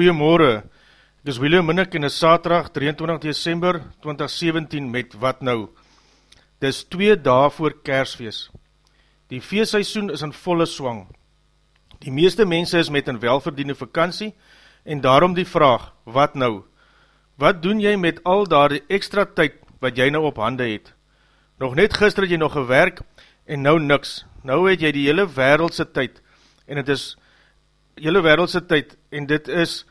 Goeiemorgen, ek is William Minnick en is saterdag 23 december 2017 met Wat Nou. Dis twee dae voor kersfeest. Die feestseisoen is in volle swang. Die meeste mense is met een welverdiende vakantie en daarom die vraag, wat nou? Wat doen jy met al daar die extra tyd wat jy nou op hande het? Nog net gister het jy nog gewerk en nou niks. Nou het jy die hele wereldse tyd en het is hele wereldse tyd, en dit is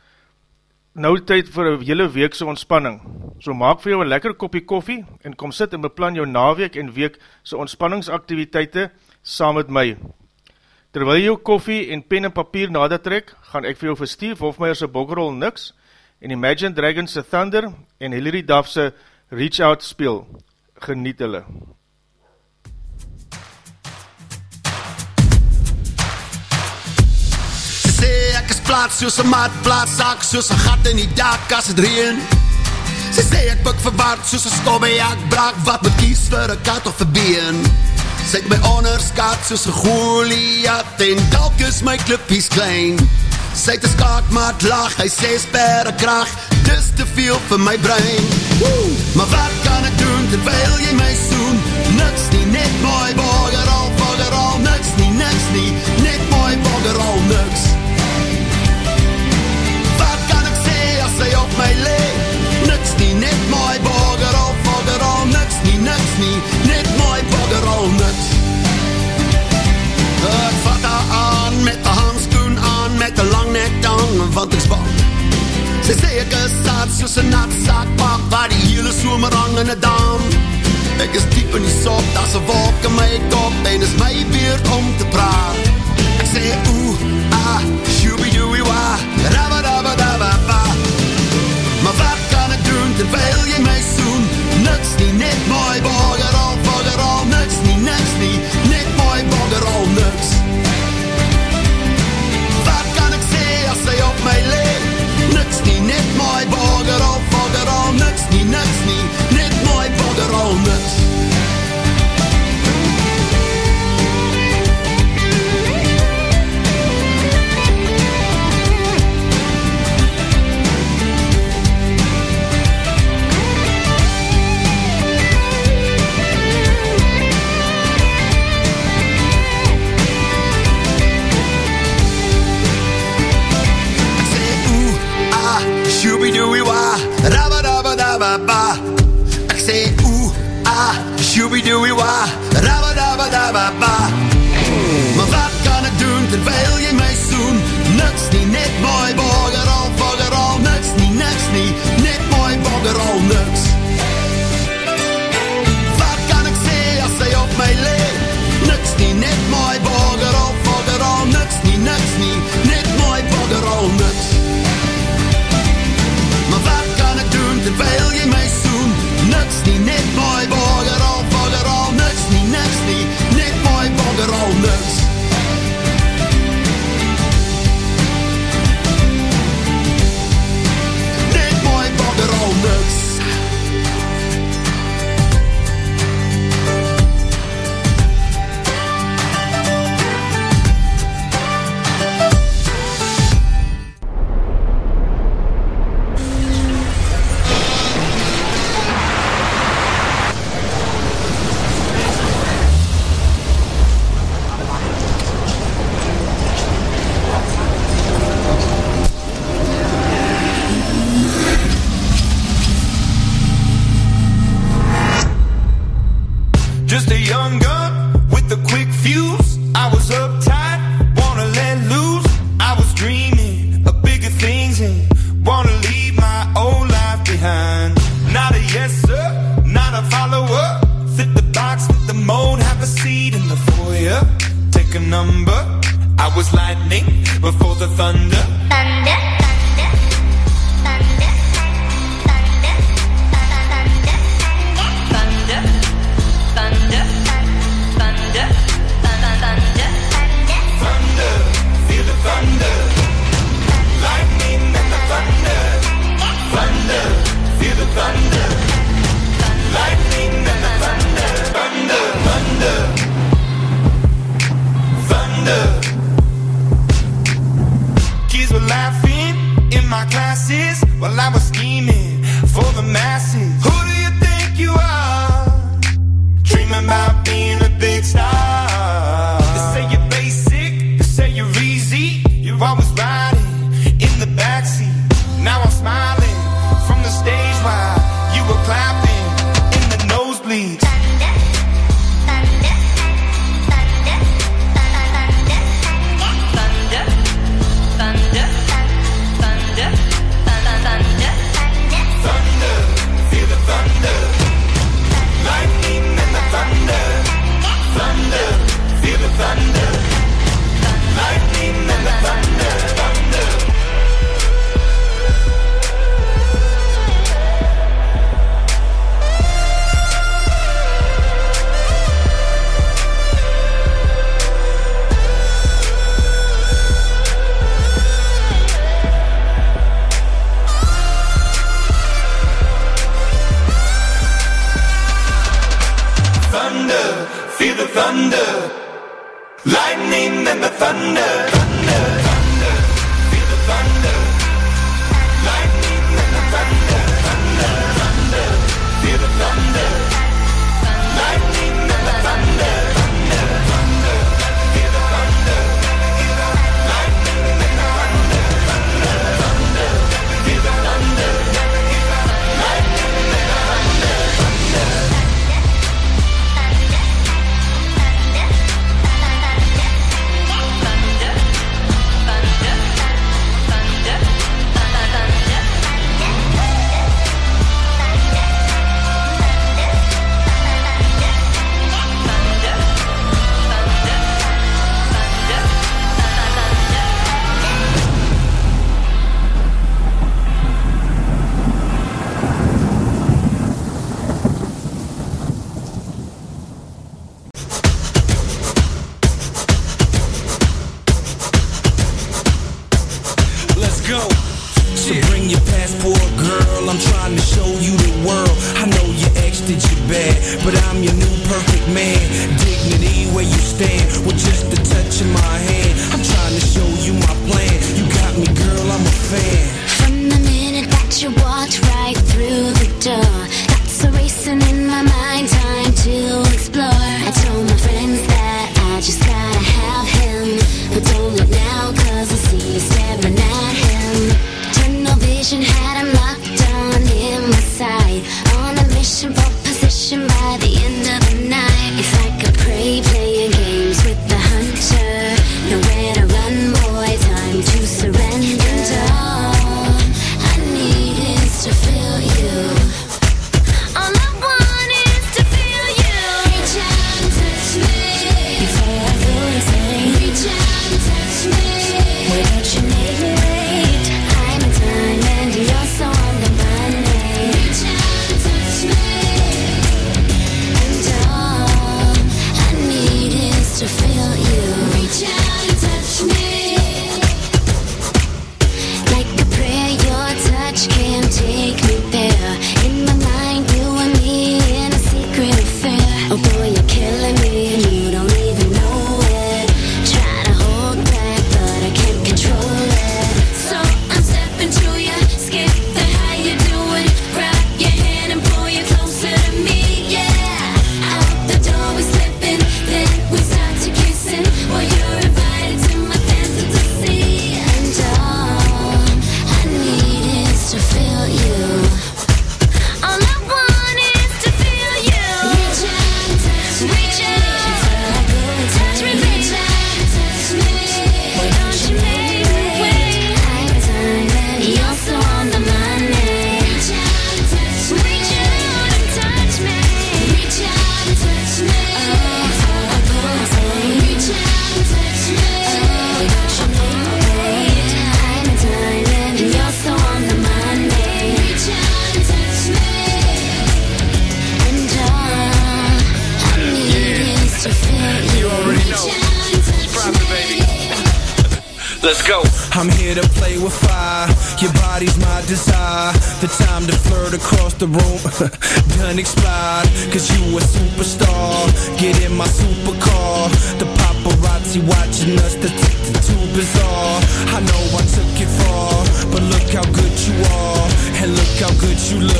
nou tyd vir een hele weekse ontspanning. So maak vir jou een lekker kopie koffie, en kom sit en beplan jou naweek en week sy ontspanningsaktiviteite saam met my. Terwyl jou koffie en pen en papier nader trek, gaan ek vir jou vir Steve Hofmeyer sy bokkerol niks, en Imagine Dragons sy Thunder, en Hilary Duff sy Reach Out speel. Geniet hulle. Plat soos een matplaat sak soos een gat in die dak as het reen Sy sê ek pik verwaard soos een skobbejak brak wat moet kies vir een kat of een been Sy het my onderskat soos een goliat en dalk is my klippies klein Sy het een skaakmaat lag, hy sê sperre kracht, dis te veel vir my brein Woe! Maar wat kan ek doen terwijl jy my soen? Niks nie, net mooi bogger my le Niks nie, net mooi bogger al, bogger al Niks nie, niks nie, net mooi bogger al, niks Ek vat haar aan met die handskoen aan Met die lang nek dan, want ek span Sy sê ek is saad soos een nat zakpak Waar die hele somer hang in die dam. Ek is diep in die sop, daar is een wolk in my kop En is my beurt om te praat Ek sê oeh, ah, shooby-dooey-wa terwijl jy my soen? Niks nie, net mooi bogger al, bogger al Niks nie, niks nie, net mooi bogger al, niks Wat kan ek sê as sy op my leef? Niks nie, net mooi bogger shooby-dooey wa Rabba dabba dabba ba. Maar wat kan ek doen terwijl jy my soen Niks nie, net mooi bogger al, bogger al Niks nie, niks nie, net mooi bogger al, niks. Wat kan ek sê as sy op my leef Niks nie, net mooi bogger al, bogger al Niks nie, niks nie, net mooi bogger al, niks and the thunder.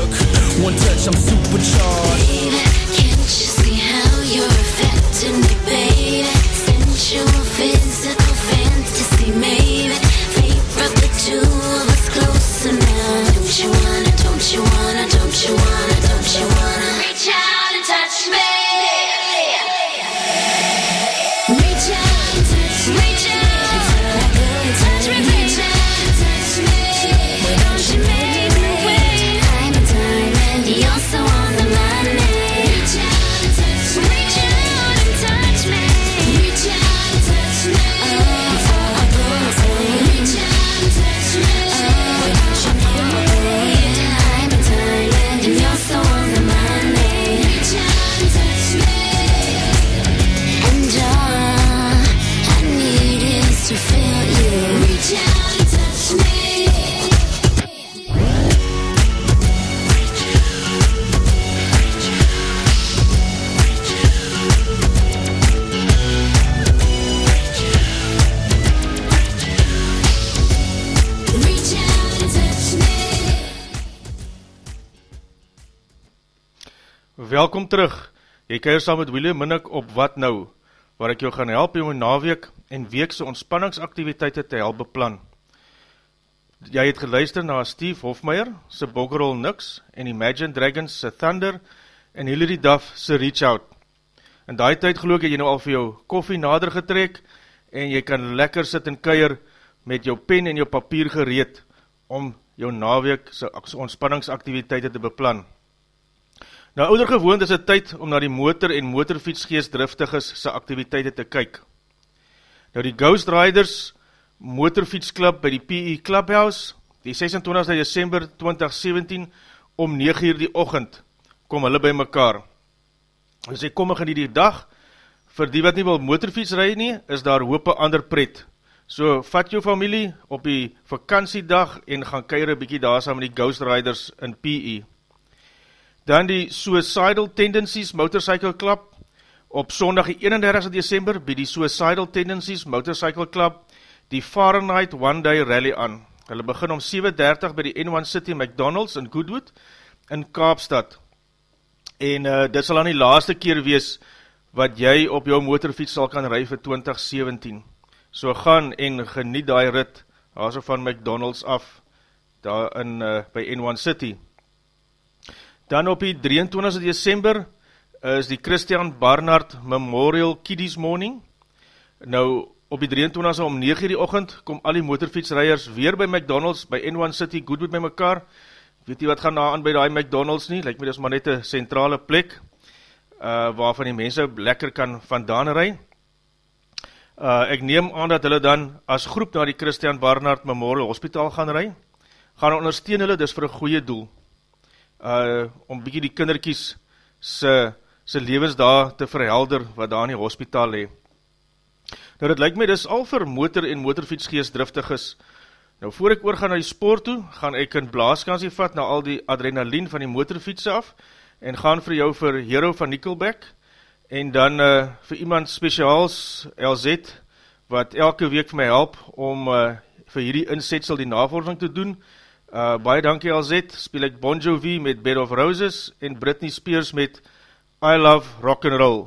One touch, I'm supercharged. Baby, can't you see how you're affected? Welkom terug. Jy keir saam met William Minnick op Wat Nou, waar ek jou gaan help om een naweek en weekse ontspanningsaktiviteite te help beplan. Jy het geluister na Steve Hofmeyer, sy Boggerol Nix, en Imagine Dragons, sy Thunder, en Hilary Duff, sy Reach Out. In die tyd geloof het jy nou al vir jou koffie nader getrek, en jy kan lekker sit en keir met jou pen en jou papier gereed, om jou naweek sy ontspanningsaktiviteite te beplan. Nou ouder gewoond is het tyd om na die motor en motorfietsgeestdriftiges sy activiteite te kyk. Nou die Ghost Riders motorfietsklub by die PE Clubhouse, die 26 december 2017 om 9 uur die ochend, kom hulle by mekaar. As ek kom in die dag, vir die wat nie wil motorfiets rij nie, is daar hoop ander pret. So vat jou familie op die vakantiedag en gaan keir een bykie daar saam met die Ghost Riders in PE. Dan die Suicidal Tendencies Motorcycle Club op sondag die 31 december by die Suicidal Tendencies Motorcycle Club die Fahrenheit One Day Rally aan. Hulle begin om 7.30 by die N1 City McDonald's in Goodwood in Kaapstad. En uh, dit sal dan die laaste keer wees wat jy op jou motorfiets sal kan rij vir 2017. So gaan en geniet die rit also van McDonald's af daar in, uh, by N1 City. Dan op die 23 december is die Christian Barnard Memorial Kiddies Morning. Nou, op die 23 om 9 die ochend kom al die motorfietsrijers weer by McDonald's, by N1 City, Goodwood by mekaar. Weet jy wat gaan na aan by die McDonald's nie? Lijkt my dis maar net een centrale plek, uh, waarvan die mense lekker kan vandaan rij. Uh, ek neem aan dat hulle dan as groep na die Christian Barnard Memorial Hospital gaan rij, gaan ondersteun hulle dus vir een goeie doel uh, om bykie die kinderkies sy, sy levens daar te verhelder, wat daar in die hospitaal hee. Nou, dit lyk my, dis al vir motor en motorfietsgeest driftig is. Nou, voor ek oorgaan na die spoor toe, gaan ek in blaaskansie vat na al die adrenaline van die motorfiets af, en gaan vir jou vir Hero van Nickelback, en dan uh, vir iemand speciaals, LZ, wat elke week vir my help, om uh, vir hierdie insetsel die navorsing te doen, Uh, baie dankie LZ, speel ek Bon Jovi met Bed of Roses en Britney Spears met I Love Rock'n'Roll.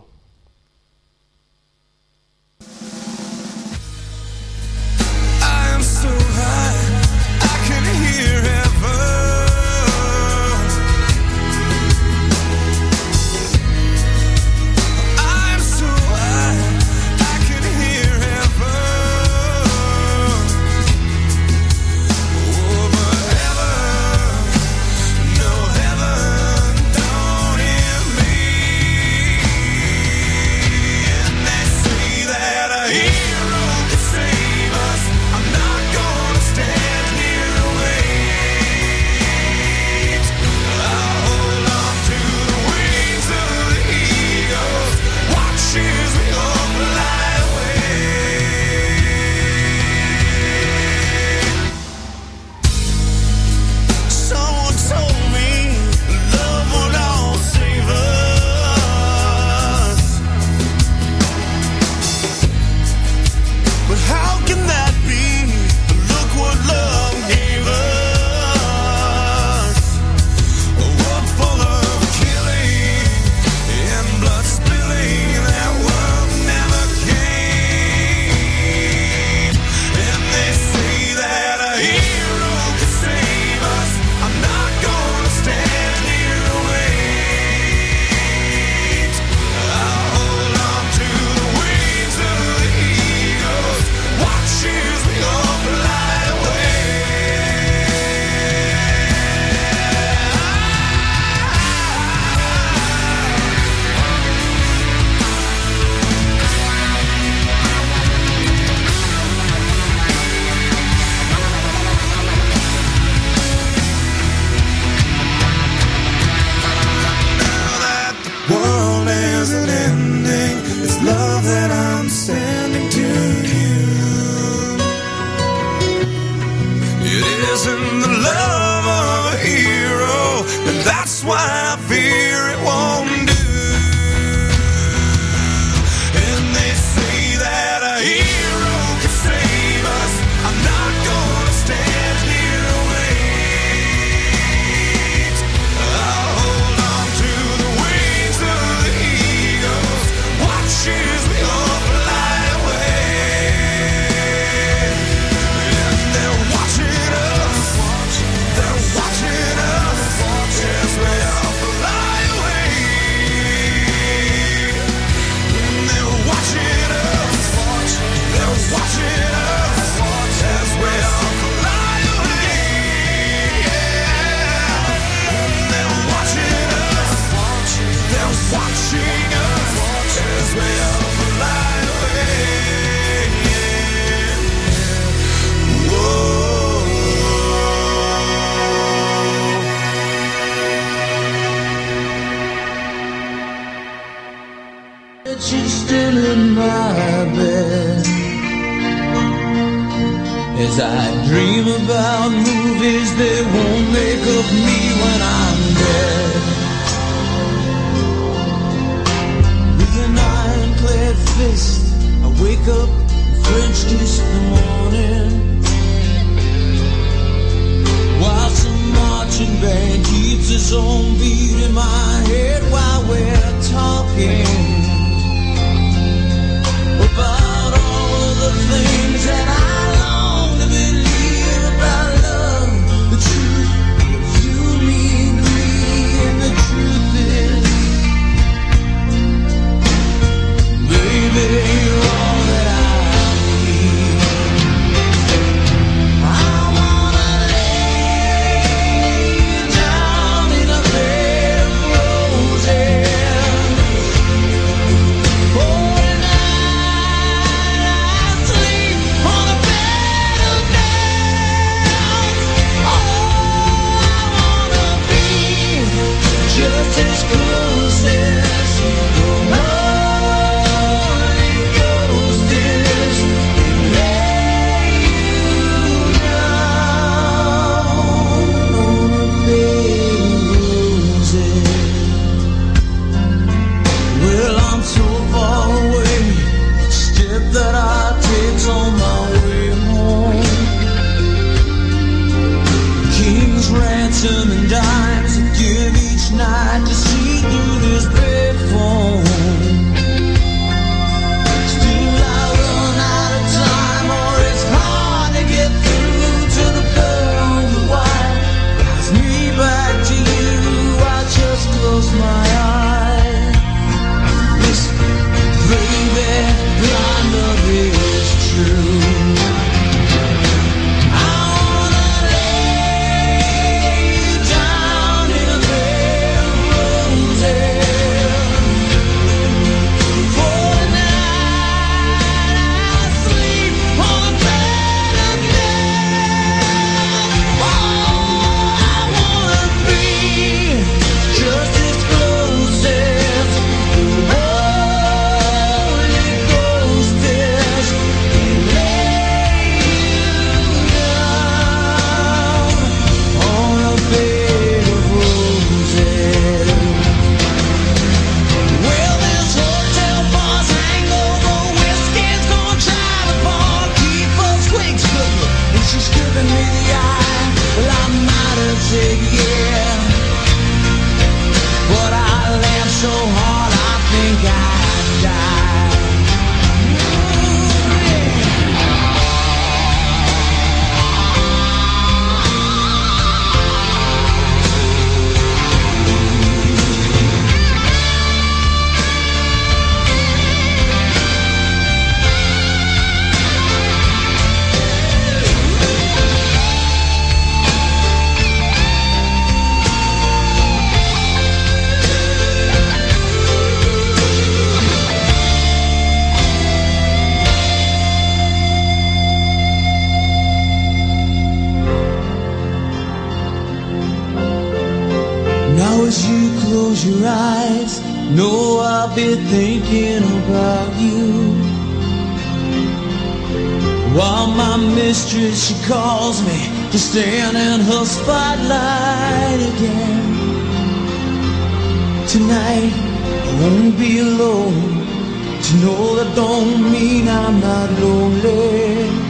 calls me to stand in her spotlight again. Tonight I won't be alone. To know that don't mean I'm not lonely.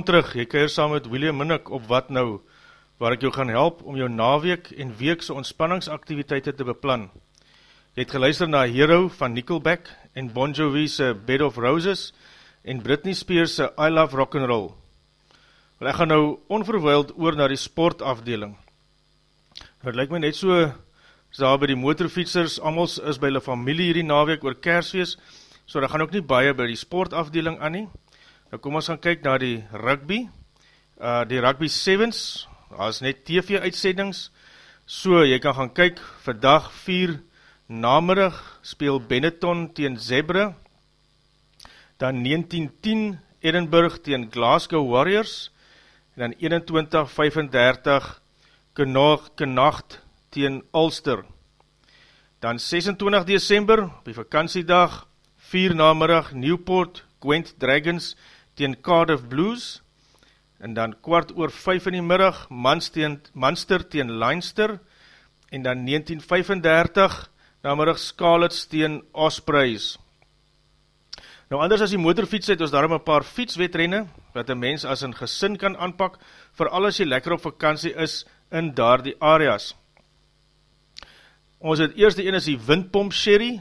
Welkom terug, jy keer saam met William Minnick op Wat Nou, waar ek jou gaan help om jou naweek en weekse ontspanningsaktiviteite te beplan. Jy het geluister na Hero van Nickelback en Bon Jovi's Bed of Roses en Britney Spears' I Love Rock'n'Roll. Wel, ek gaan nou onverwijld oor na die sportafdeling. Het lyk my net so, as daar by die motorfietsers, allemaal is by hulle familie hierdie naweek oor kersfeest, so daar gaan ook nie baie by die sportafdeling aan nie. Nou kom ons gaan kyk na die rugby, uh, die rugby sevens, daar is net TV uitsendings, so jy kan gaan kyk, vandag 4 namiddag speel Benetton teen Zebre, dan 1910 Edinburgh teen Glasgow Warriors, en dan 2135 Knacht teen Ulster. Dan 26 December, op die vakantiedag, 4 namiddag Newport Gwent Dragons teen Cardiff Blues, en dan kwart oor 5 in die middag, Manster, teen Leinster, en dan 1935, namiddag Scarlets teen Ospreys. Nou anders as die motorfiets het, ons daarom een paar fietswetrenne, wat een mens as een gesin kan aanpak, vooral as jy lekker op vakantie is in daar die areas. Ons het eerste een is die Windpomp Sherry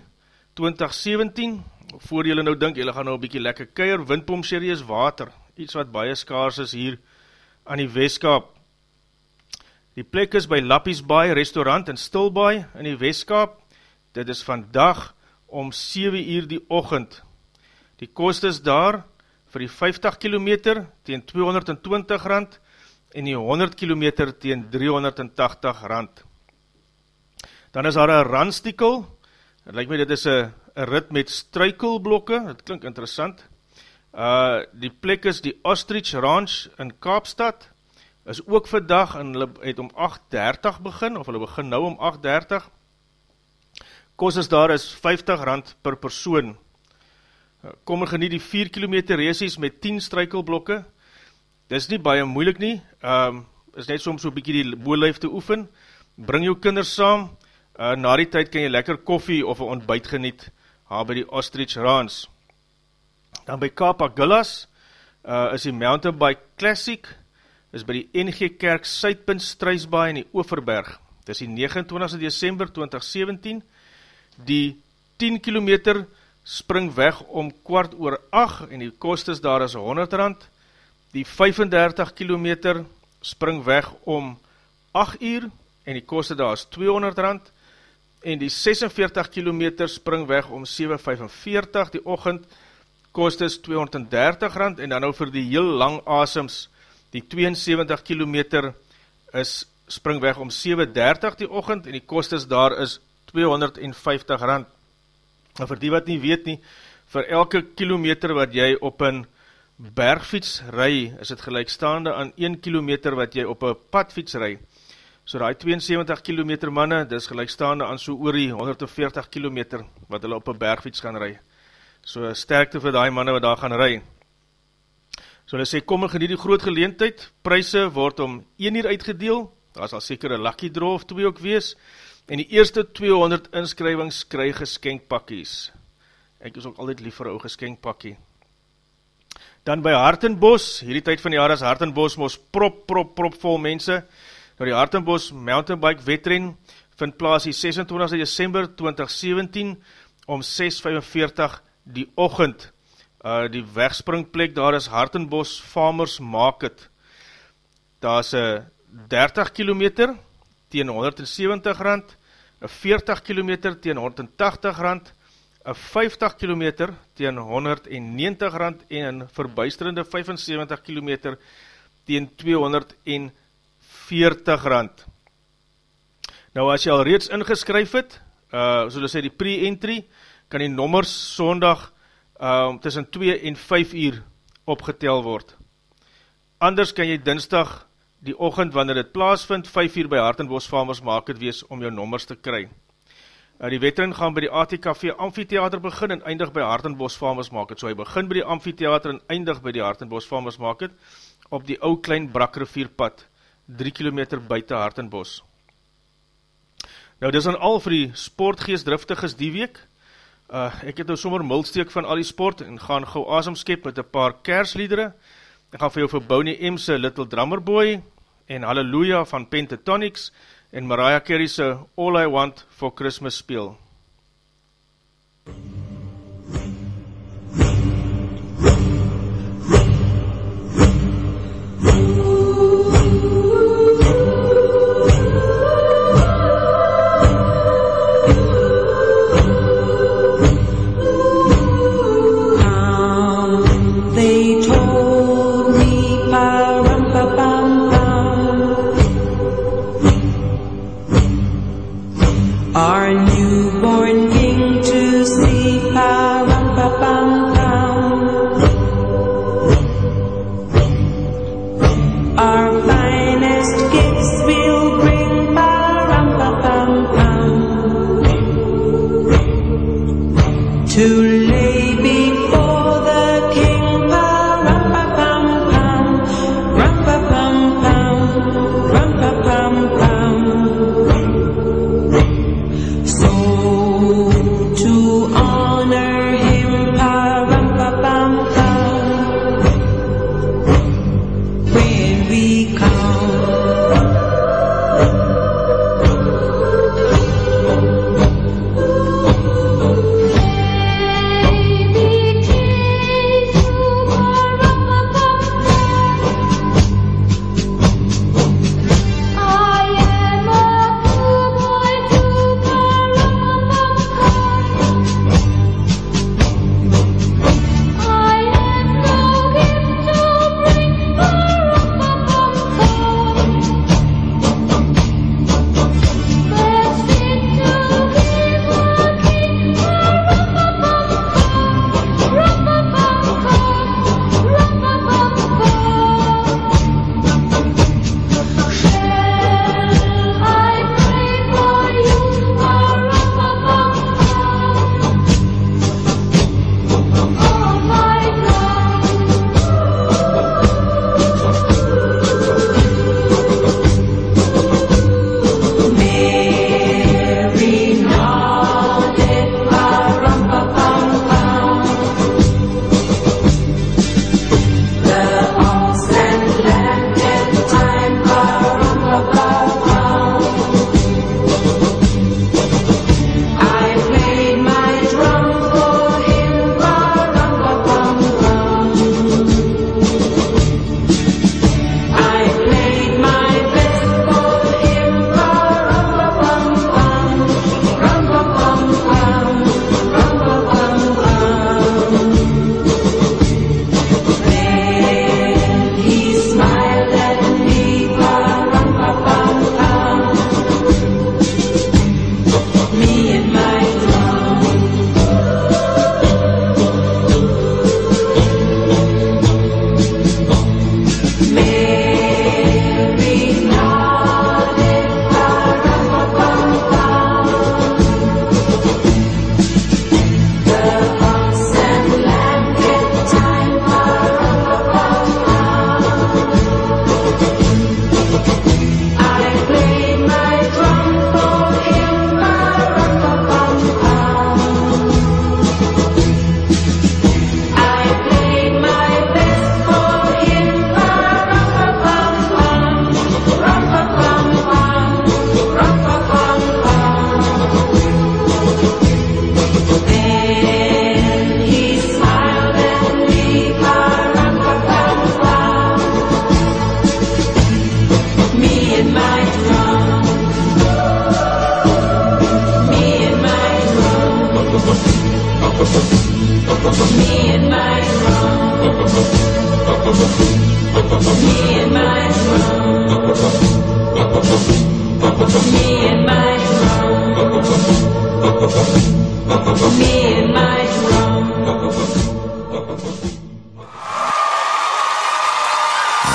2017, voor jylle nou dink, jylle gaan nou een bykie lekker keir, Windpomp Sherry is water, iets wat baie skaars is hier aan die Westkaap. Die plek is by Lappies Baai restaurant in Stilbaai in die Westkaap, dit is vandag om 7 uur die ochend. Die kost is daar vir die 50 km teen 220 rand en die 100 km teen 380 rand. Dan is daar een randstikel, het lyk my dit is een een rit met struikelblokke, het klink interessant. Uh, die plek is die Ostrich Ranch in Kaapstad, is ook vandag en hulle het om 8.30 begin, of hulle begin nou om 8.30. Kost is daar is 50 rand per persoon. Uh, kom en geniet die 4 km races met 10 struikelblokke. Dit is nie baie moeilik nie, um, is net soms so bykie die boelhuif te oefen. Bring jou kinders saam, uh, na die tyd kan jy lekker koffie of een ontbijt geniet, haar by die Ostrich Ranch. Dan by Kapagullas uh, is die Mountain Bike Classic, is by die NG Kerk Suidpunt Struisbaai in die Overberg. Dit is die 29 december 2017. Die 10 kilometer spring weg om kwart oor 8 en die kostes daar is 100 rand. Die 35 kilometer spring weg om 8 uur en die koste daar is 200 rand en die 46 km spring weg om 7.45 die ochend, kost is 230 rand, en dan nou vir die heel lang asems, die 72 km is spring weg om 7.30 die ochend, en die kost is daar is 250 rand. En vir die wat nie weet nie, vir elke kilometer wat jy op een bergfiets ry, is het gelijkstaande aan 1 kilometer wat jy op een padfiets ry. So die 72 km manne, dis gelijkstaande aan so oor die 140 km wat hulle op een bergfiets gaan ry. So sterkte vir die manne wat daar gaan ry. So hulle sê, kom en geniet die groot geleentheid, prijse word om 1 uur uitgedeel, daar sal seker een lucky draw of 2 ook wees, en die eerste 200 inskrywings kry geskenkpakkies. Ek is ook altyd lief vir ou geskenkpakkie. Dan by Hartenbos, hierdie tyd van die jaar is Hartenbos mos prop, prop, prop vol mense, Nou die Hartenbos Mountainbike Wetren vind plaas die 26 december 2017 om 6.45 die ochend. Uh, die wegspringplek daar is Hartenbos Farmers Market. Daar is 30 km teen 170 rand, 40 km teen 180 rand, 50 km teen 190 rand en een verbuisterende 75 km teen 240 40 rand. Nou as jy al reeds ingeskryf het, uh, so sê die pre-entry, kan die nommers sondag uh, tussen 2 en 5 uur opgetel word. Anders kan jy dinsdag die ochend, wanneer dit plaasvind, 5 uur by Hartenbos Farmers Market wees om jou nommers te kry. Uh, die wetering gaan by die ATKV Amphitheater begin en eindig by Hartenbos Farmers Market. So hy begin by die Amphitheater en eindig by die Hartenbos Farmers Market op die ou klein brakrivierpad 3 km buiten Hartenbos. Nou, dis dan al vir die sportgeestdriftiges die week. Uh, ek het nou sommer mulsteek van al die sport en gaan gauw asemskep met een paar kersliedere. Ek gaan vir jou vir Bonnie M's Little Drummer Boy en Halleluja van Pentatonics en Mariah Carey's All I Want for Christmas speel. Me and my. Me and my. Me and my. Me and my.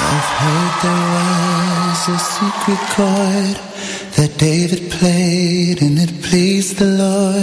I've heard there was a secret chord that David played and it pleased the Lord.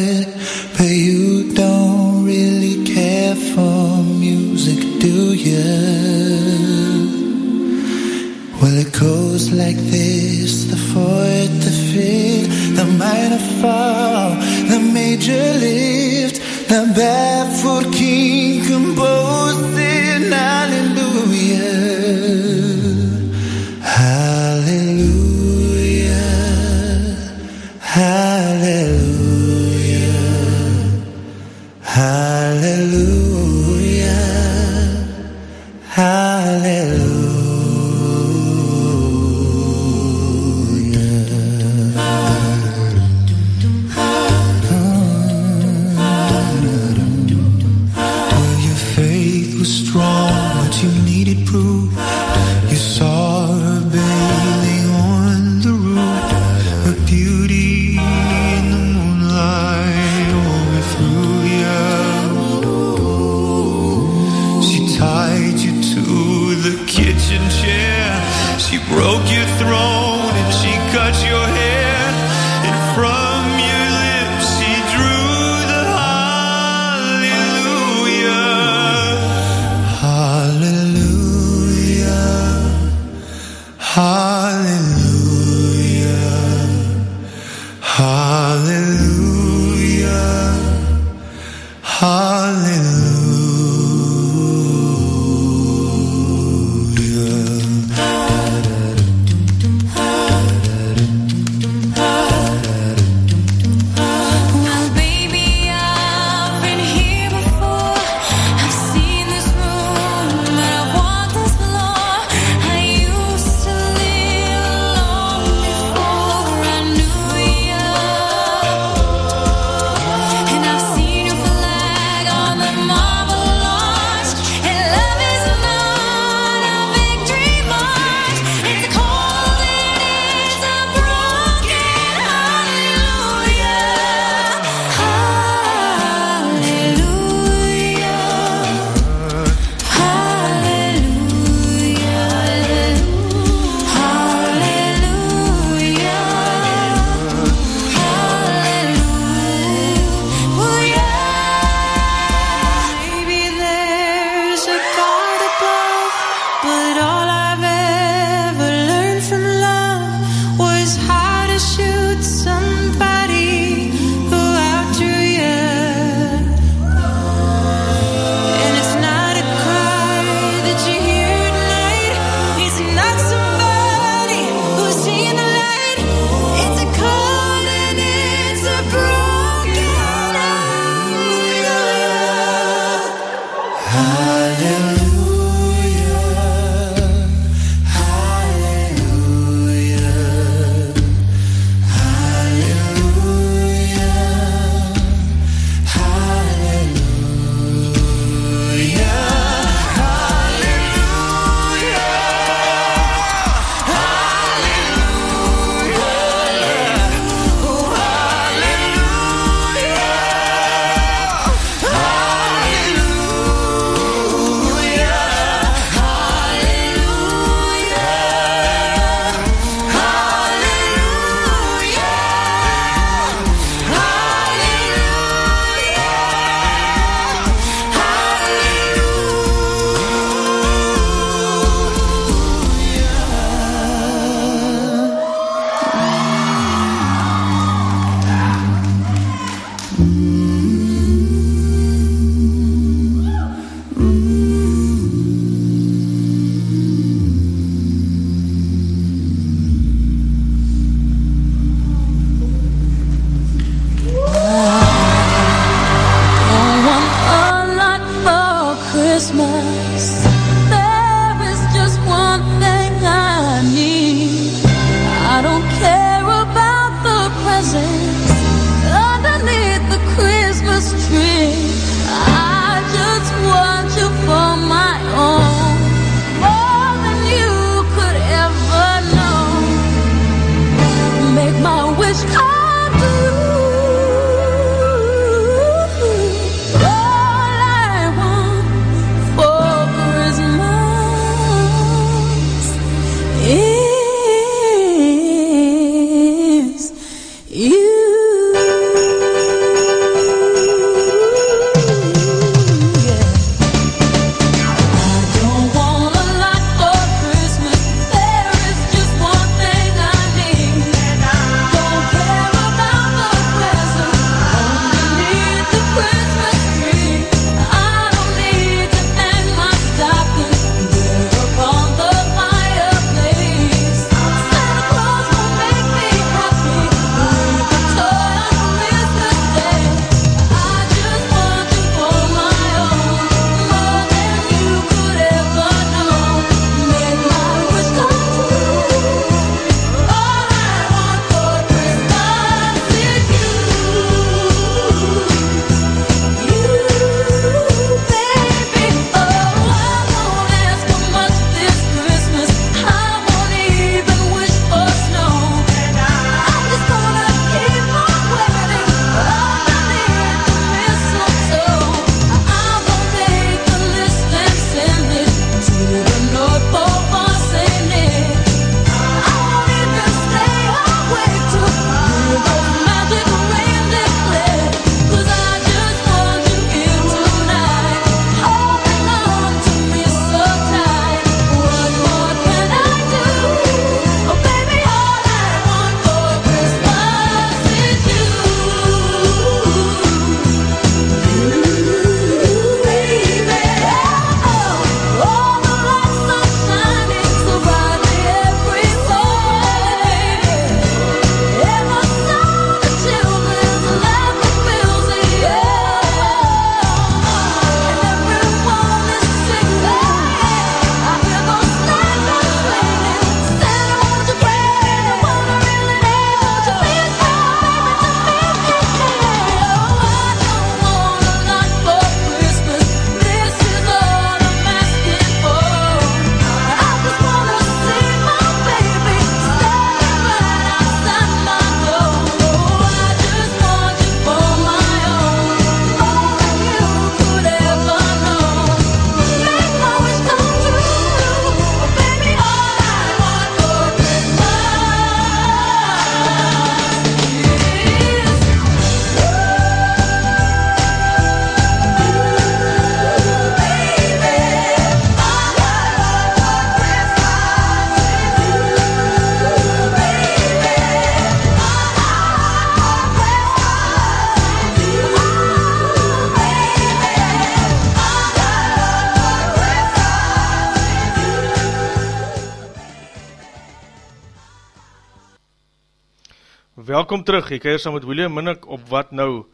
Welkom terug, ek keer saam met William Minnick op Wat Nou,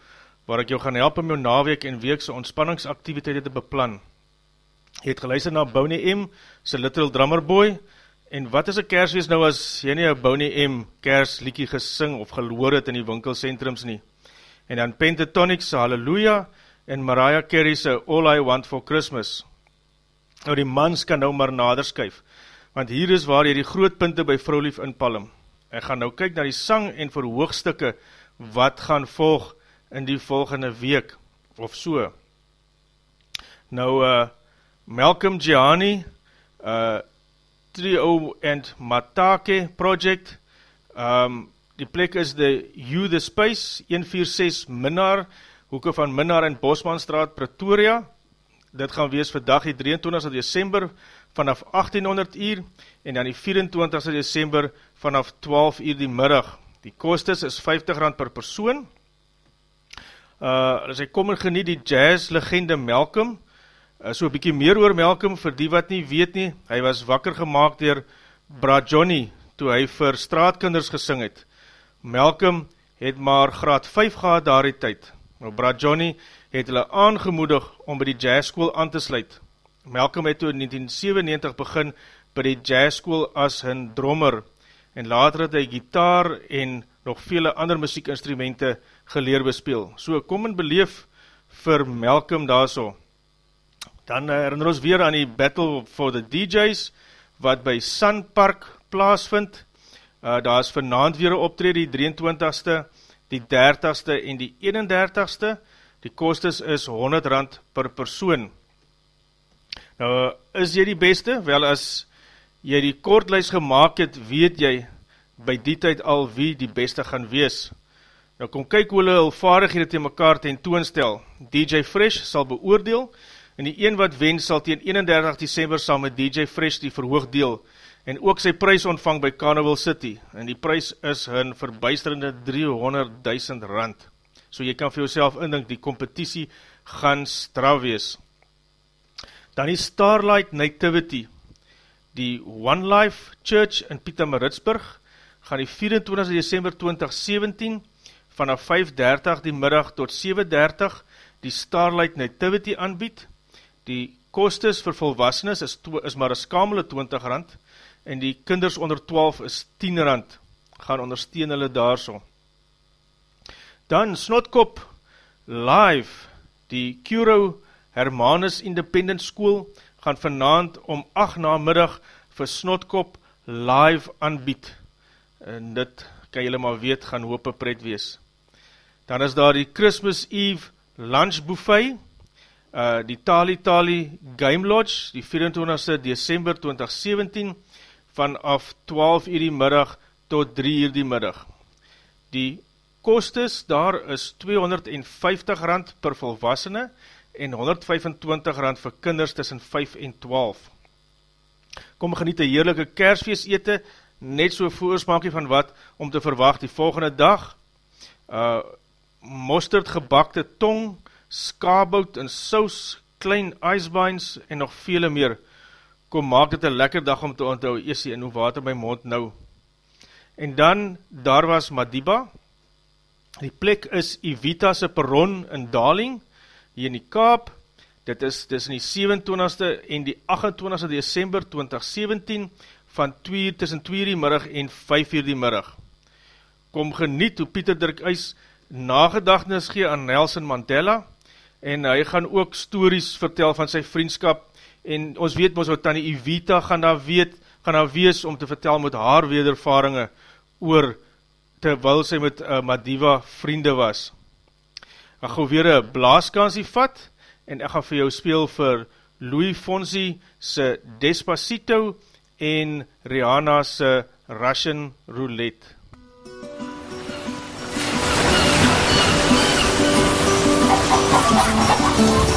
waar ek jou gaan help om jou naweek en weekse ontspanningsaktiviteite te beplan. Jy het geluister na Boney M, sy Little Drummer Boy, en wat is een kerswees nou as jy nie een Boney M kersliekie gesing of geloor het in die winkelcentrums nie? En dan Pentatonics, Halleluja, en Mariah Carey's All I Want For Christmas. Nou die mans kan nou maar nader skuif, want hier is waar jy die grootpunte by vrouwlief inpalm. Ek gaan nou kyk na die sang en verhoogstukke wat gaan volg in die volgende week of so. Nou, uh, Malcolm Gianni, uh, Trio and Matake Project, um, die plek is the You the Space, 146 Minnaar, hoeke van Minnaar en Bosmanstraat, Pretoria. Dit gaan wees vir dag die 23 december vanaf 1800 uur en dan die 24 december vanaf 12 uur die middag. Die kostes is 50 rand per persoon. Uh, as hy kom en geniet die jazz legende Malcolm, uh, so bykie meer oor Malcolm, vir die wat nie weet nie, hy was wakker gemaakt dier Brad Johnny, toe hy vir straatkinders gesing het. Malcolm het maar graad 5 gehad daar die tyd. Nou Brad Johnny het hulle aangemoedig om by die jazz school aan te sluit. Malcolm het toe in 1997 begin by die jazz school as hun drummer, en later het hy gitaar en nog vele ander muziekinstrumente geleer bespeel. So kom en beleef vir Malcolm daar so. Dan eh, herinner ons weer aan die Battle for the DJs, wat by Sun Park plaas vind. Uh, daar is vanavond weer optred die 23ste, die 30ste en die 31ste. Die kostes is 100 rand per persoon. Nou, is jy die beste? Wel, as jy die kortlys gemaakt het, weet jy by die tyd al wie die beste gaan wees. Nou kom kyk hoe hulle hul vaardighede tegen mekaar ten toonstel. DJ Fresh sal beoordeel en die een wat wen sal teen 31 december saam met DJ Fresh die verhoog deel en ook sy prijs ontvang by Carnival City en die prijs is hun verbuisterende 300.000 rand. So jy kan vir jouself indink die competitie gaan straf wees. Dan die Starlight Nativity. Die One Life Church in Pieter Maritsburg gaan die 24 december 2017 vanaf 5.30 die middag tot 7.30 die Starlight Nativity aanbied. Die kostes vir volwassenes is, is maar een skamele 20 rand en die kinders onder 12 is 10 rand. Gaan ondersteun hulle daar so. Dan Snotkop Live, die Curo Hermanus Independent School gaan vanavond om 8 na middag vir Snotkop Live aanbied. En dit kan jylle maar weet, gaan hoop pret wees. Dan is daar die Christmas Eve Lunch Buffet, uh, die Tali Tali Game Lodge, die 24 December 2017, vanaf 12 uur die middag tot 3 uur die middag. Die kostes daar is 250 rand per volwassene en 125 rand vir kinders tussen 5 en 12. Kom geniet een heerlijke kersfeest ete, net so voorsmaakje van wat om te verwacht die volgende dag. Uh, mosterd gebakte tong, skabout en saus, klein icebines en nog vele meer. Kom, maak dit een lekker dag om te onthou, Eesie, en hoe water my mond nou. En dan, daar was Madiba, die plek is Ivita'se perron in Daling, hier in die Kaap, dit is tussen die 27ste en die 28ste december 2017, van 2 tussen 2 uur die middag en 5 uur die middag. Kom geniet hoe Pieter Dirk Uys nagedagnis gee aan Nelson Mandela en hy gaan ook stories vertel van sy vriendskap en ons weet ons wat Tanny Evita gaan daar weet, gaan daar wees om te vertel met haar wedervaringe oor terwyl sy met uh, Madiva vriende was. Ek gaan weer een blaaskansie vat en ek gaan vir jou speel vir Louis Fonsi se Despacito en Rihanna se Russian Roulette. Ay.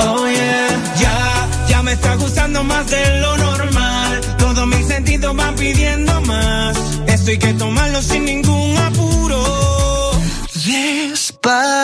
Oh yeah, ya, ya me está gustando más de lo normal. Todos mis sentidos van pidiendo más. Esto hay que tomarlo sin ningún apuro. Despacito,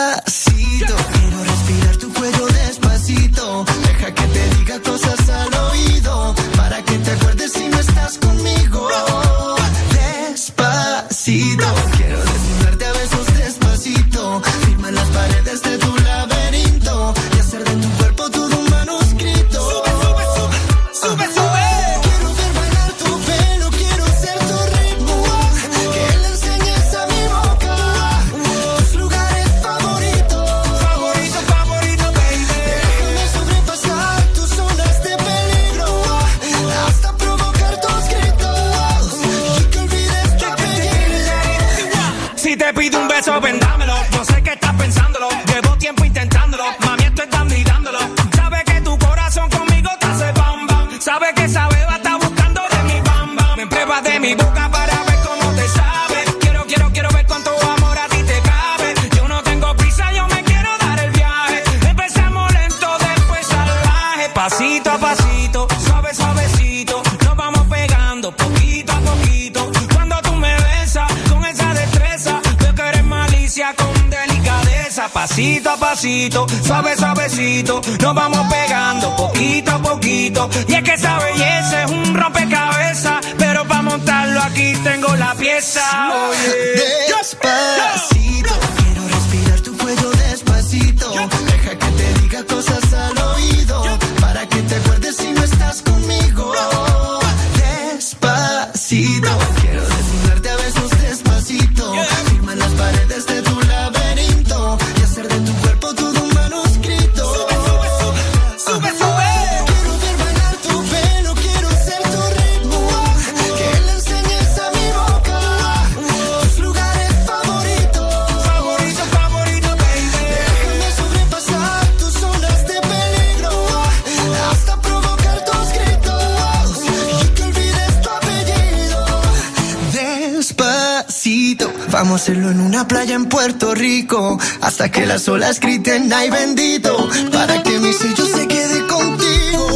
Vamos a hacerlo en una playa en Puerto Rico. Hasta que las olas griten, ay bendito. Para que mi sello se quede contigo.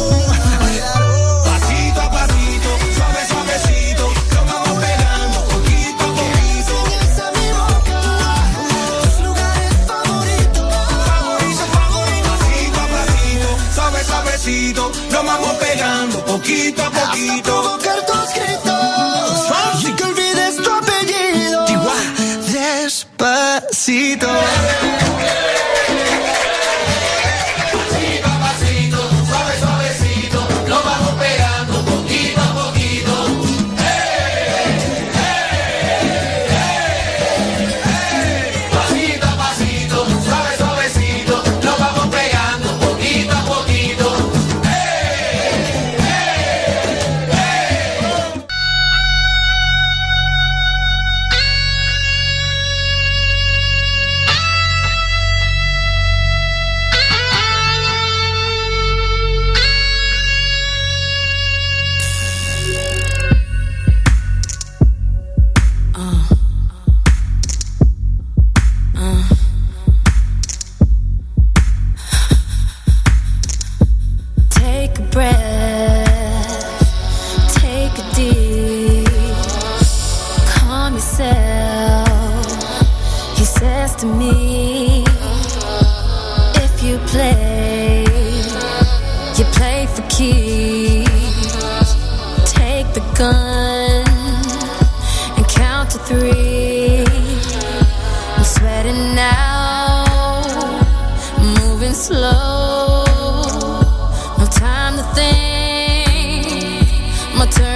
Pasito a pasito, suave, suavecito. Lo vamos pegando poquito a poquito. Pasito a. Lo vamos pegando poquito a poquito. my turn.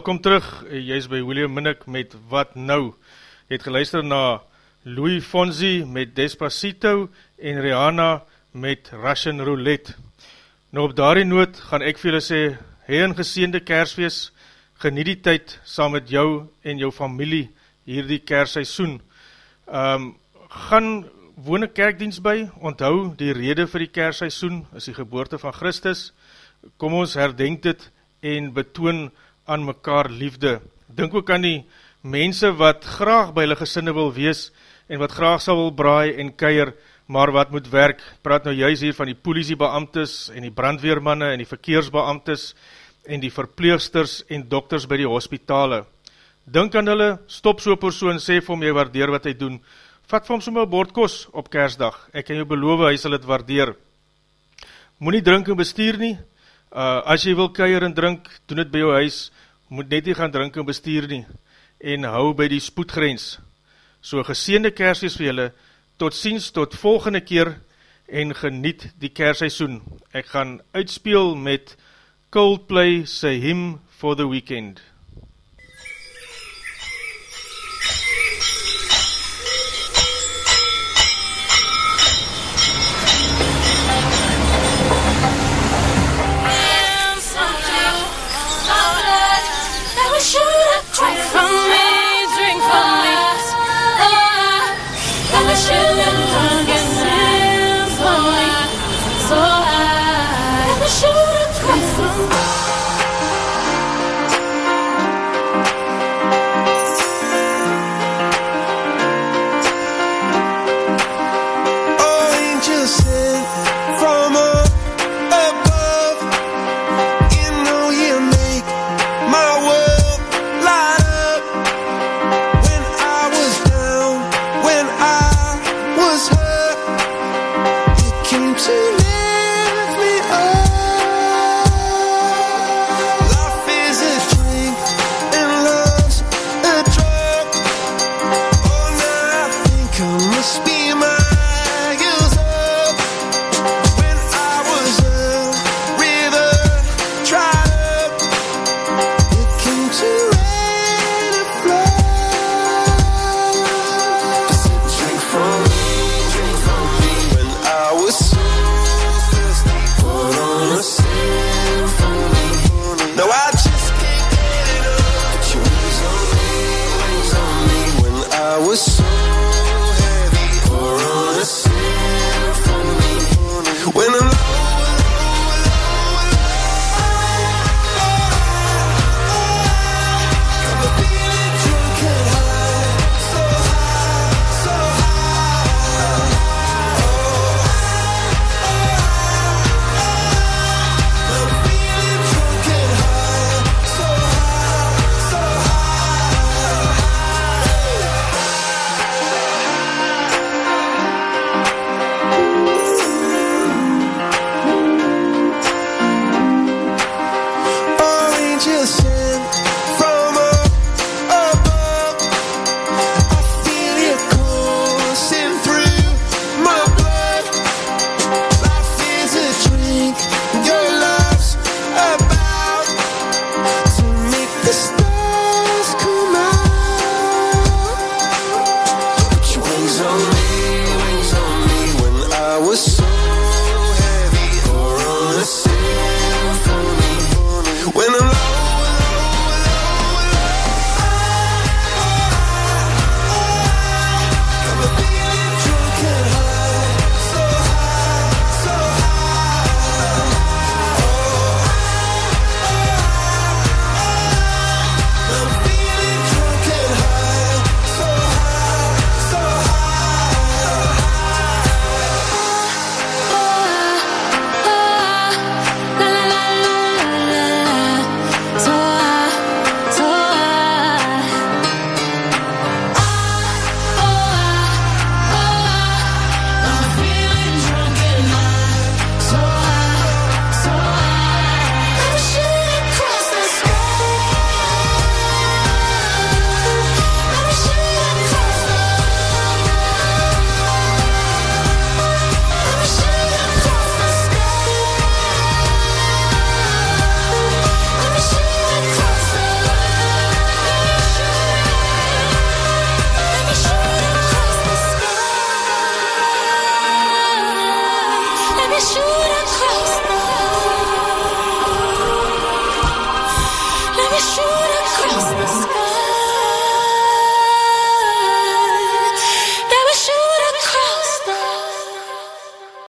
Welkom terug, jy is by William Minnick met Wat Nou. Jy het geluister na Louis Fonzi met Despacito en Rihanna met Russian Roulette. Nou op daardie noot gaan ek vir julle sê, hee een geseende kersfeest, geniet die tyd saam met jou en jou familie hierdie kersseisoen. Um, gaan woon een kerkdienst by, onthou die rede vir die kersseisoen, is die geboorte van Christus. Kom ons herdenk dit en betoon aan mekaar liefde. Dink ook aan die mense wat graag by hulle gesinne wil wees en wat graag sal wil braai en keier, maar wat moet werk. Praat nou juist hier van die politiebeamtes en die brandweermanne en die verkeersbeamtes en die verpleegsters en dokters by die hospitale. Dink aan hulle, stop so persoon, sê vir hom jy waardeer wat hy doen. Vat vir hom somme bordkos op kersdag. Ek kan jou beloof, hy sal het waardeer. Moe nie drink en bestuur nie. Uh, as jy wil keier en drink, doen het by jou huis moet net nie gaan drink en bestuur nie, en hou by die spoedgrens. So geseende kersjes vir julle, tot ziens tot volgende keer, en geniet die kersseisoen. Ek gaan uitspeel met Coldplay se Hymn for the Weekend.